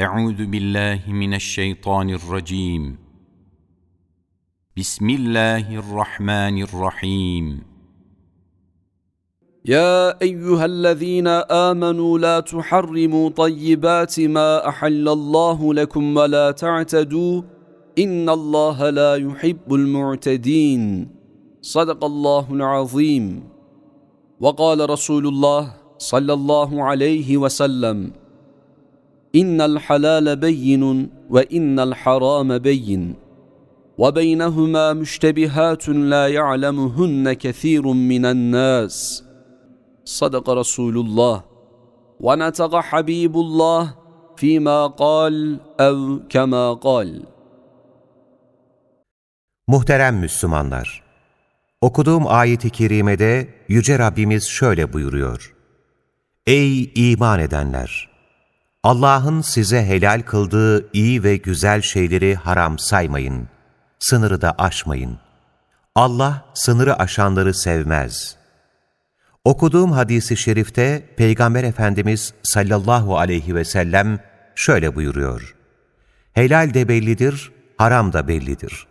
أعوذ بالله من الشيطان الرجيم. بسم الله الرحمن الرحيم. يا أيها الذين آمنوا لا تحرموا طيبات ما أحل الله لكم ولا تعتدوا. إن الله لا يحب المعتدين. صدق الله العظيم. وقال رسول الله صلى الله عليه وسلم ان الحلال بين وان الحرام بين وبينهما مشتبهات لا يعلمهن كثير من الناس صدق رسول الله ونطق حبيب الله فيما قال أو كما قال Muhterem Müslümanlar! Okuduğum ayeti kerimede Yüce Rabbimiz şöyle buyuruyor. Ey iman edenler! Allah'ın size helal kıldığı iyi ve güzel şeyleri haram saymayın. Sınırı da aşmayın. Allah sınırı aşanları sevmez. Okuduğum hadisi şerifte Peygamber Efendimiz sallallahu aleyhi ve sellem şöyle buyuruyor. Helal de bellidir, haram da bellidir.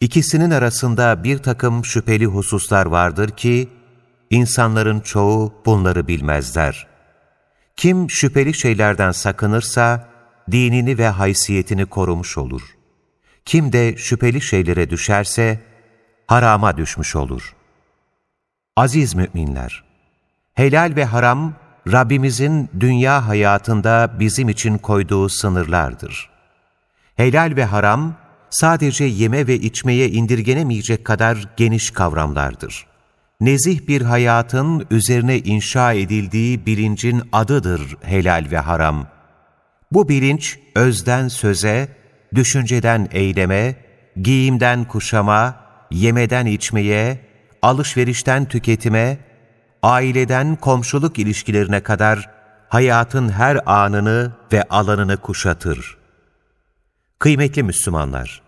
İkisinin arasında bir takım şüpheli hususlar vardır ki, insanların çoğu bunları bilmezler. Kim şüpheli şeylerden sakınırsa, dinini ve haysiyetini korumuş olur. Kim de şüpheli şeylere düşerse, harama düşmüş olur. Aziz müminler! Helal ve haram, Rabbimizin dünya hayatında bizim için koyduğu sınırlardır. Helal ve haram, sadece yeme ve içmeye indirgenemeyecek kadar geniş kavramlardır. Nezih bir hayatın üzerine inşa edildiği bilincin adıdır helal ve haram. Bu bilinç, özden söze, düşünceden eyleme, giyimden kuşama, yemeden içmeye, alışverişten tüketime, aileden komşuluk ilişkilerine kadar hayatın her anını ve alanını kuşatır. Kıymetli Müslümanlar,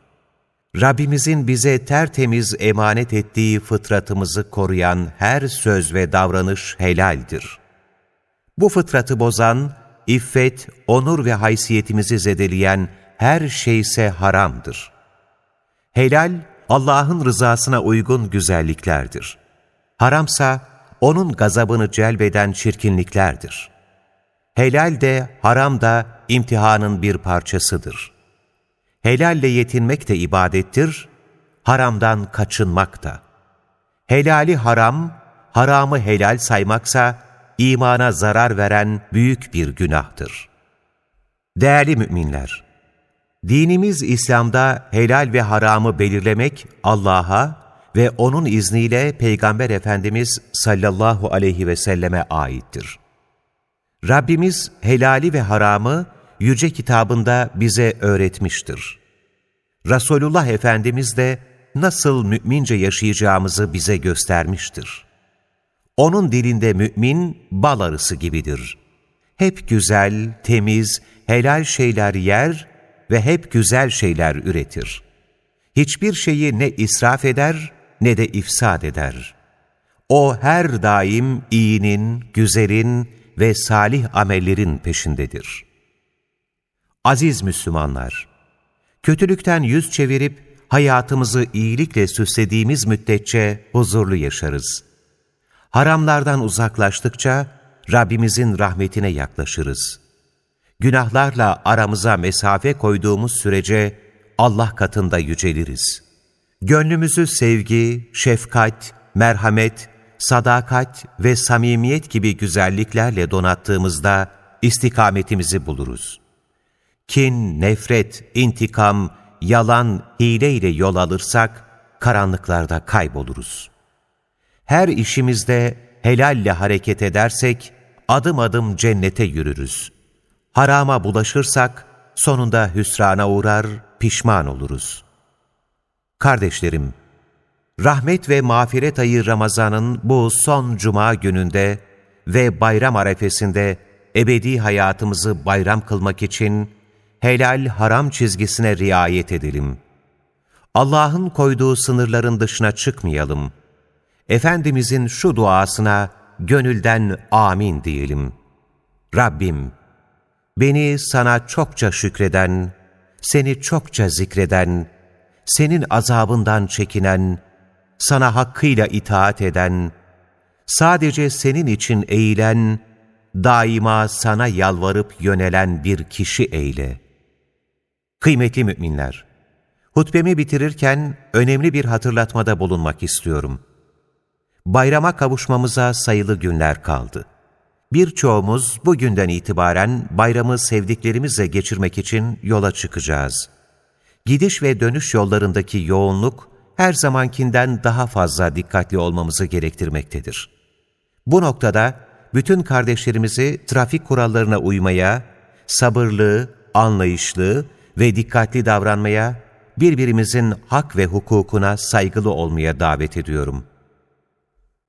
Rabbimizin bize tertemiz emanet ettiği fıtratımızı koruyan her söz ve davranış helaldir. Bu fıtratı bozan, iffet, onur ve haysiyetimizi zedeleyen her şey ise haramdır. Helal, Allah'ın rızasına uygun güzelliklerdir. Haramsa, onun gazabını celbeden çirkinliklerdir. Helal de, haram da imtihanın bir parçasıdır. Helalle yetinmek de ibadettir, haramdan kaçınmak da. Helali haram, haramı helal saymaksa, imana zarar veren büyük bir günahtır. Değerli müminler, dinimiz İslam'da helal ve haramı belirlemek Allah'a, ve O'nun izniyle Peygamber Efendimiz sallallahu aleyhi ve selleme aittir. Rabbimiz helali ve haramı yüce kitabında bize öğretmiştir. Resulullah Efendimiz de nasıl mümince yaşayacağımızı bize göstermiştir. Onun dilinde mümin bal arısı gibidir. Hep güzel, temiz, helal şeyler yer ve hep güzel şeyler üretir. Hiçbir şeyi ne israf eder ne de ifsad eder. O her daim iyinin, güzelin ve salih amellerin peşindedir. Aziz Müslümanlar! Kötülükten yüz çevirip hayatımızı iyilikle süslediğimiz müddetçe huzurlu yaşarız. Haramlardan uzaklaştıkça Rabbimizin rahmetine yaklaşırız. Günahlarla aramıza mesafe koyduğumuz sürece Allah katında yüceliriz.'' Gönlümüzü sevgi, şefkat, merhamet, sadakat ve samimiyet gibi güzelliklerle donattığımızda istikametimizi buluruz. Kin, nefret, intikam, yalan, hile ile yol alırsak karanlıklarda kayboluruz. Her işimizde helalle hareket edersek adım adım cennete yürürüz. Harama bulaşırsak sonunda hüsrana uğrar, pişman oluruz.'' Kardeşlerim, rahmet ve mağfiret ayı Ramazan'ın bu son cuma gününde ve bayram arefesinde ebedi hayatımızı bayram kılmak için helal haram çizgisine riayet edelim. Allah'ın koyduğu sınırların dışına çıkmayalım. Efendimizin şu duasına gönülden amin diyelim. Rabbim, beni sana çokça şükreden, seni çokça zikreden, senin azabından çekinen, sana hakkıyla itaat eden, sadece senin için eğilen, daima sana yalvarıp yönelen bir kişi eyle. Kıymetli müminler, hutbemi bitirirken önemli bir hatırlatmada bulunmak istiyorum. Bayrama kavuşmamıza sayılı günler kaldı. Birçoğumuz bugünden itibaren bayramı sevdiklerimizle geçirmek için yola çıkacağız. Gidiş ve dönüş yollarındaki yoğunluk her zamankinden daha fazla dikkatli olmamızı gerektirmektedir. Bu noktada bütün kardeşlerimizi trafik kurallarına uymaya, sabırlı, anlayışlı ve dikkatli davranmaya, birbirimizin hak ve hukukuna saygılı olmaya davet ediyorum.''